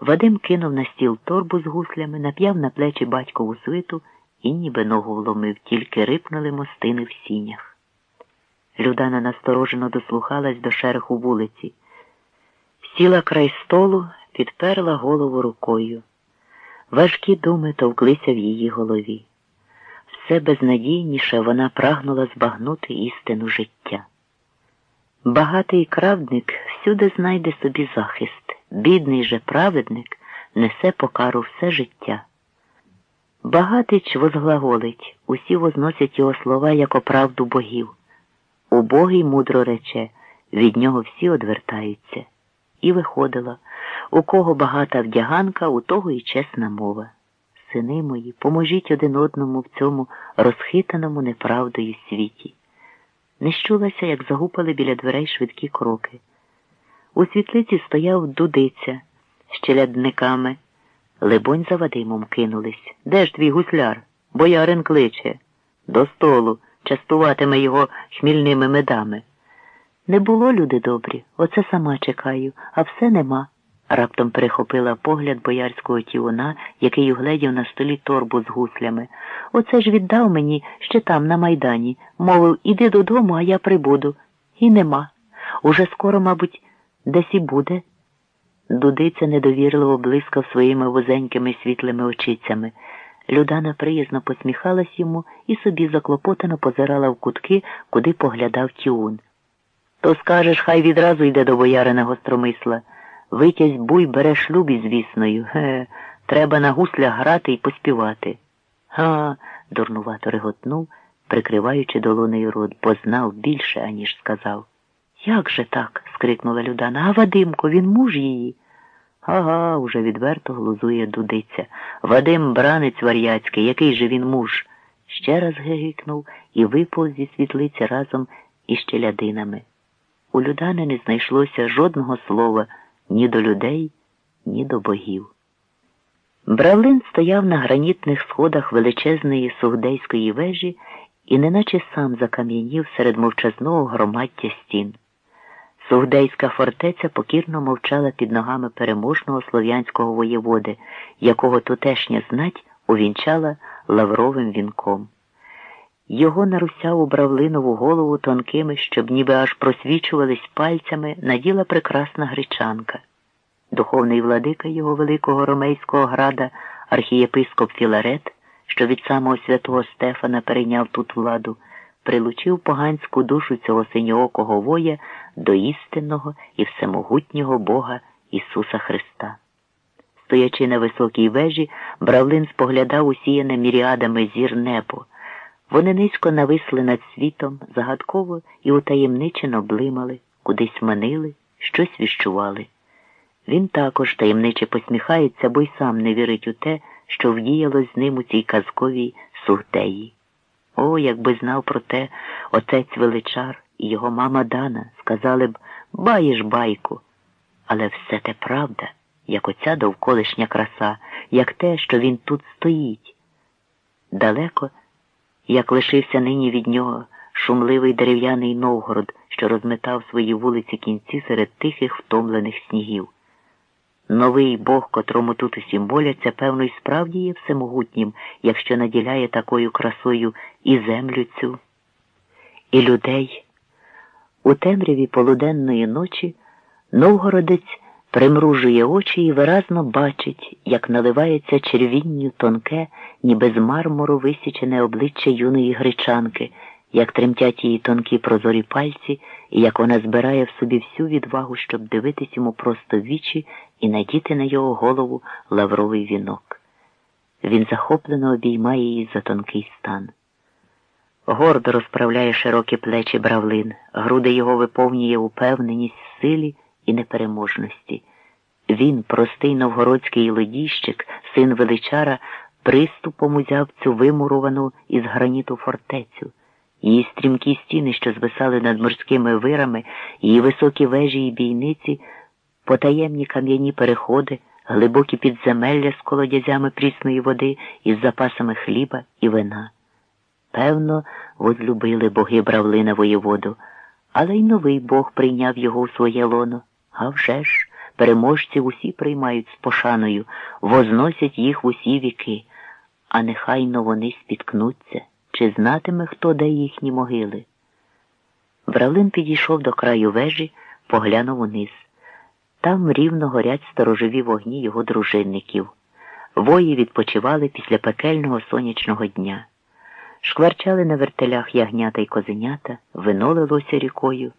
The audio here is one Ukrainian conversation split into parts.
Вадим кинув на стіл торбу з гуслями, нап'яв на плечі батькову свиту і ніби ногу вломив, тільки рипнули мостини в сінях. Людана насторожено дослухалась до шереху вулиці. Сіла край столу, підперла голову рукою. Важкі думи товклися в її голові. Все безнадійніше вона прагнула збагнути істину життя. Багатий кравдник всюди знайде собі захист, бідний же праведник несе покару все життя. Багатич возглаголить, усі возносять його слова як оправду богів. Убогий мудро рече, від нього всі одвертаються. І виходила, у кого багата вдяганка, у того і чесна мова. Сини мої, поможіть один одному в цьому розхитаному неправдою світі. Не щулася, як загупали біля дверей швидкі кроки. У світлиці стояв дудиця з челядниками. Либонь за Вадимом кинулись. Де ж твій гусляр? Боярин кличе. До столу частуватиме його хмільними медами. Не було, люди добрі, оце сама чекаю, а все нема. Раптом перехопила погляд боярського тіуна, який угледів на столі торбу з гуслями. Оце ж віддав мені ще там, на майдані. Мовив, іди додому, а я прибуду. І нема. Уже скоро, мабуть, десь і буде. Дудиця недовірливо блискав своїми вузенькими світлими очицями. Людана приязно посміхалась йому і собі заклопотано позирала в кутки, куди поглядав тіун. То скажеш, хай відразу йде до боярина гостромисла. Витязь буй бере шлюб із вісною. Ге, треба на гуслях грати і поспівати. Га, дурнувато реготнув, прикриваючи долонею рот, бо знав більше, аніж сказав. Як же так? скрикнула Людана. А Вадимко, він муж її. Ага, уже відверто глузує дудиця. Вадим бранець варяцький, який же він муж? Ще раз гигикнув і випав зі світлиці разом із челядинами. У Людани не знайшлося жодного слова ні до людей, ні до богів. Бравлин стояв на гранітних сходах величезної сугдейської вежі і неначе сам закам'янів серед мовчазного громаддя стін. Сугдейська фортеця покірно мовчала під ногами переможного слов'янського воєводи, якого тутешня знать увінчала лавровим вінком. Його нарусяв у бравлинову голову тонкими, щоб ніби аж просвічувались пальцями, наділа прекрасна гречанка. Духовний владика його великого ромейського града, архієпископ Філарет, що від самого святого Стефана перейняв тут владу, прилучив поганську душу цього синьоокого воя до істинного і всемогутнього Бога Ісуса Христа. Стоячи на високій вежі, Бравлин споглядав усіяне міріадами зір небо. Вони низько нависли над світом, загадково і утаємничено блимали, кудись манили, щось віщували. Він також таємниче посміхається, бо й сам не вірить у те, що вдіялось з ним у цій казковій сугдеї. О, якби знав про те отець величар і його мама Дана, сказали б баєш байку. Але все те правда, як оця довколишня краса, як те, що він тут стоїть. Далеко як лишився нині від нього шумливий дерев'яний Новгород, що розметав свої вулиці кінці серед тихих втомлених снігів. Новий Бог, котрому тут усі моляться, певно, і справді є всемогутнім, якщо наділяє такою красою і землю цю, і людей. У темряві полуденної ночі Новгородець примружує очі і виразно бачить, як наливається червінню тонке, ніби з мармуру висічене обличчя юної гречанки, як тремтять її тонкі прозорі пальці, і як вона збирає в собі всю відвагу, щоб дивитись йому просто в вічі і надіти на його голову лавровий вінок. Він захоплено обіймає її за тонкий стан. Гордо розправляє широкі плечі бравлин, груди його виповнює упевненість в силі і непереможності. Він, простий новгородський лодіщик, син величара, приступом узяв цю вимуровану із граніту фортецю. Її стрімкі стіни, що звисали над морськими вирами, її високі вежі і бійниці, потаємні кам'яні переходи, глибокі підземелля з колодязями прісної води із запасами хліба і вина. Певно, возлюбили боги бравлина воєводу, але й новий Бог прийняв його у своє лоно. А вже ж, переможців усі приймають з пошаною, возносять їх усі віки, а нехайно вони спіткнуться, чи знатиме хто де їхні могили. Бравлин підійшов до краю вежі, поглянув униз. Там рівно горять сторожові вогні його дружинників. Вої відпочивали після пекельного сонячного дня. Шкварчали на вертелях ягнята й козенята, вино лилося рікою.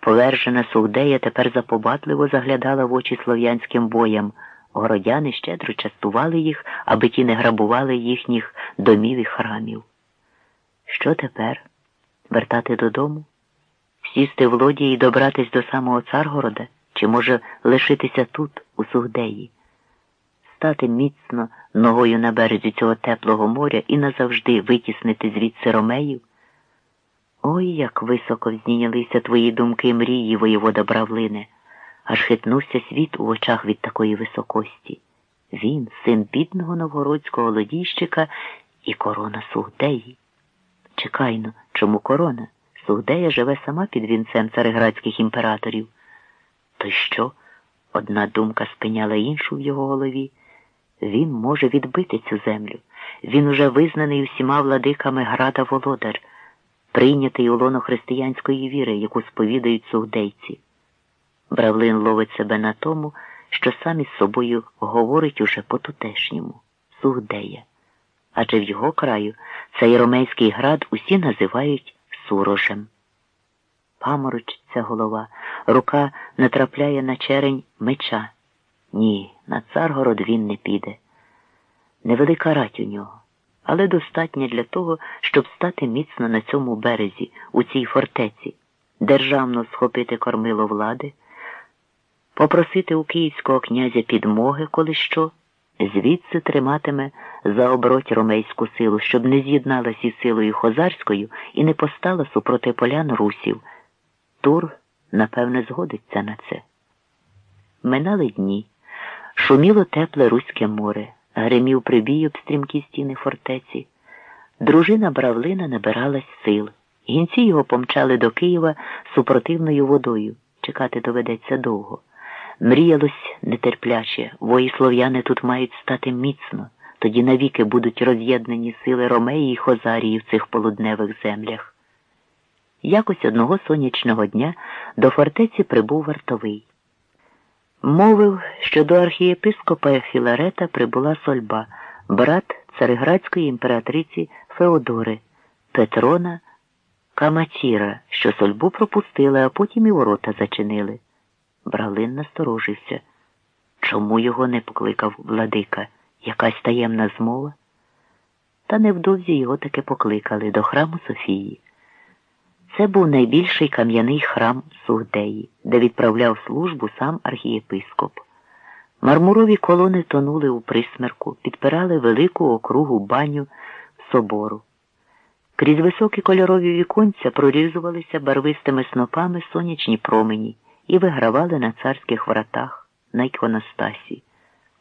Повержена Сугдея тепер запобатливо заглядала в очі слов'янським боям. Городяни щедро частували їх, аби ті не грабували їхніх домів і храмів. Що тепер? Вертати додому? Сісти в лоді і добратись до самого Царгорода? Чи, може, лишитися тут, у Сугдеї? Стати міцно ногою на березі цього теплого моря і назавжди витіснити звідси ромеїв? Ой, як високо взнінялися твої думки мрії, воєвода Бравлине, аж хитнувся світ у очах від такої високості. Він, син бідного новгородського лодійщика і корона Сугдеї. Чекайно, чому корона? Сугдея живе сама під вінцем цареградських імператорів. То що? Одна думка спиняла іншу в його голові. Він може відбити цю землю. Він уже визнаний усіма владиками града володар прийнятий у лоно християнської віри, яку сповідають сугдейці. Бравлин ловить себе на тому, що сам із собою говорить уже по-тутешньому сугдея. Адже в його краю цей ромейський град усі називають сурожем. Паморочиться голова, рука натрапляє на черень меча. Ні, на царгород він не піде. Невелика рать у нього але достатня для того, щоб стати міцно на цьому березі, у цій фортеці, державно схопити кормило влади, попросити у київського князя підмоги, коли що, звідси триматиме за обороть ромейську силу, щоб не з'єдналась із силою хозарською і не постала супроти полян русів. Тур, напевне, згодиться на це. Минали дні, шуміло тепле Руське море гримів прибій об стрімкі стіни фортеці. Дружина Бравлина набиралась сил. Гінці його помчали до Києва супротивною водою. Чекати доведеться довго. Мріялось нетерпляче, вої слов'яни тут мають стати міцно, тоді навіки будуть роз'єднані сили Ромеї і Хозарії в цих полудневих землях. Якось одного сонячного дня до фортеці прибув вартовий. Мовив, що до архієпископа Філарета прибула сольба, брат цареградської імператриці Феодори, Петрона Каматіра, що сольбу пропустили, а потім і ворота зачинили. Бралин насторожився. Чому його не покликав владика? Якась таємна змова? Та невдовзі його таки покликали до храму Софії. Це був найбільший кам'яний храм Сугдеї, де відправляв службу сам архієпископ. Мармурові колони тонули у присмерку, підпирали велику округу баню собору. Крізь високі кольорові віконця прорізувалися барвистими снопами сонячні промені і вигравали на царських вратах, на іконостасі.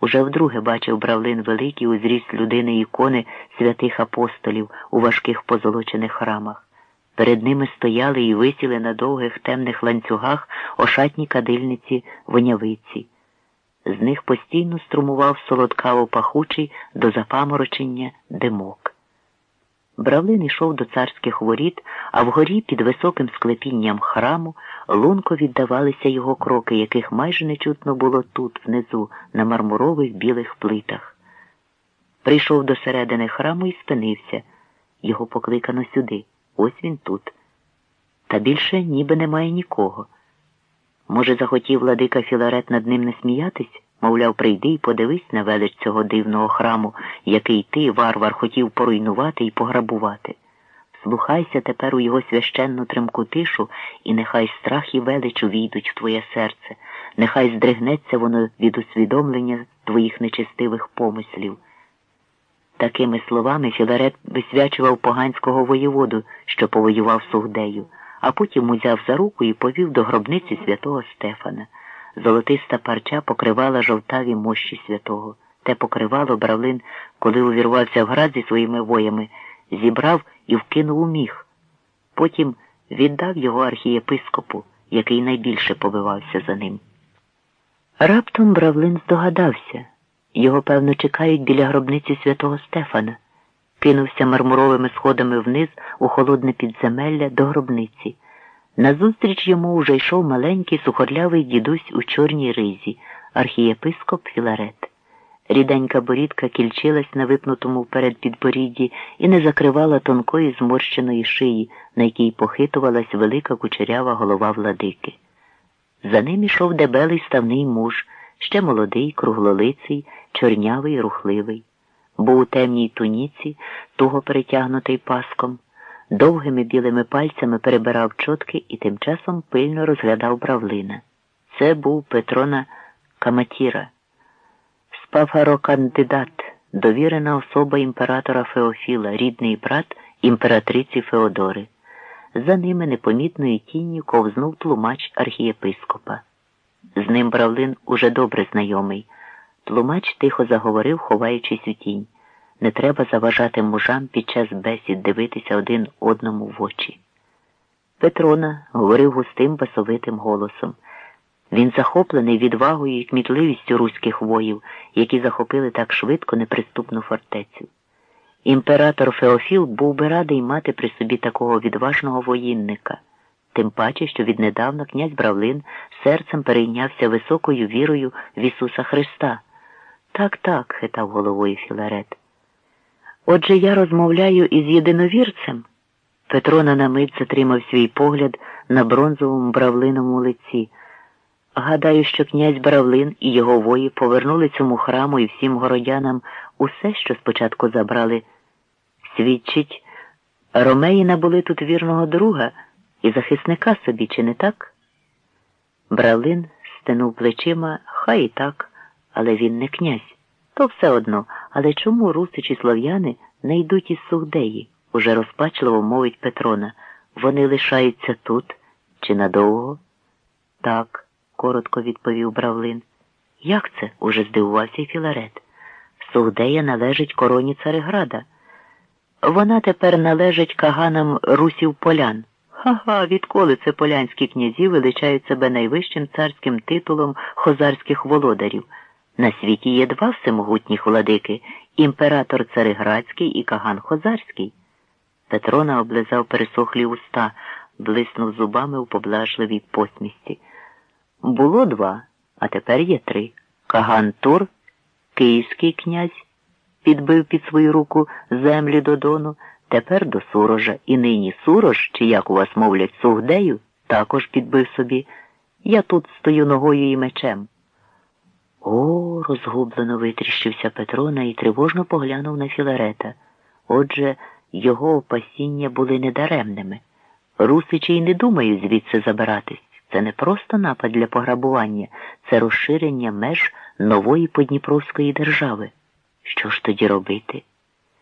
Уже вдруге бачив бравлин великий у зріст людини ікони святих апостолів у важких позолочених храмах. Перед ними стояли і висіли на довгих темних ланцюгах ошатні кадильниці вонявиці. З них постійно струмував солодкаво пахучий до запаморочення димок. Бравлин йшов до царських воріт, а вгорі під високим склепінням храму лунко віддавалися його кроки, яких майже не чутно було тут, внизу, на мармурових білих плитах. Прийшов до середини храму і спинився. Його покликано сюди. Ось він тут. Та більше ніби немає нікого. Може, захотів владика Філарет над ним не сміятись? Мовляв, прийди і подивись на велич цього дивного храму, який ти, варвар, хотів поруйнувати і пограбувати. Слухайся тепер у його священну тримку тишу, і нехай страх і велич увійдуть в твоє серце, нехай здригнеться воно від усвідомлення твоїх нечестивих помислів. Такими словами Філарет висвячував поганського воєводу, що повоював Сугдею, а потім узяв за руку і повів до гробниці святого Стефана. Золотиста парча покривала жовтаві мощі святого. Те покривало бравлин, коли увірвався в град зі своїми воями, зібрав і вкинув у міг. Потім віддав його архієпископу, який найбільше побивався за ним. Раптом Бравлин здогадався. Його, певно, чекають біля гробниці святого Стефана. Кинувся мармуровими сходами вниз у холодне підземелля до гробниці. Назустріч йому уже йшов маленький сухорлявий дідусь у чорній ризі, архієпископ Філарет. Ріденька борідка кільчилась на випнутому вперед підборідді і не закривала тонкої зморщеної шиї, на якій похитувалась велика кучерява голова владики. За ним ішов дебелий ставний муж, ще молодий, круглолиций, чорнявий, рухливий. Був у темній туніці, туго перетягнутий паском, довгими білими пальцями перебирав чотки і тим часом пильно розглядав бравлина. Це був Петрона Каматіра, спафарокандидат, довірена особа імператора Феофіла, рідний брат імператриці Феодори. За ними непомітною тінню ковзнув тлумач архієпископа. З ним Бравлин уже добре знайомий. Тлумач тихо заговорив, ховаючись у тінь. Не треба заважати мужам під час бесід дивитися один одному в очі. Петрона говорив густим басовитим голосом. Він захоплений відвагою і кмітливістю руських воїв, які захопили так швидко неприступну фортецю. Імператор Феофіл був би радий мати при собі такого відважного воїнника, тим паче, що віднедавна князь Бравлин серцем перейнявся високою вірою в Ісуса Христа. Так, так, хитав головою Філарет. Отже, я розмовляю із єдиновірцем. Петрона на мить затримав свій погляд на бронзовому бравлиновому лиці. Гадаю, що князь Бравлин і його вої повернули цьому храму і всім городянам усе, що спочатку забрали. Свідчить, ромеї набули тут вірного друга і захисника собі, чи не так? Бравлин стенув плечима, хай і так, але він не князь. То все одно, але чому русичі слов'яни не йдуть із Сугдеї? уже розпачливо мовить Петрона. Вони лишаються тут чи надовго? Так, коротко відповів Бравлин. Як це? уже здивувався й Філарет. Сугдея належить короні Цареграда. Вона тепер належить каганам русів полян. Ха-ха, відколи це полянські князі величають себе найвищим царським титулом хозарських володарів. На світі є два всемогутніх владики імператор Цареградський і Каган Хозарський. Петрона облизав пересохлі уста, блиснув зубами у поблажливій посмісті. Було два, а тепер є три. Каган Тур, київський князь, підбив під свою руку землі до Дону, тепер до Сурожа. І нині Сурож, чи як у вас мовлять Сугдею, також підбив собі. Я тут стою ногою і мечем. О, розгублено витріщився Петрона і тривожно поглянув на Філарета. Отже, його опасіння були недаремними. Русичі й не думають звідси забиратись. Це не просто напад для пограбування, це розширення меж нової Подніпровської держави. Що ж тоді робити?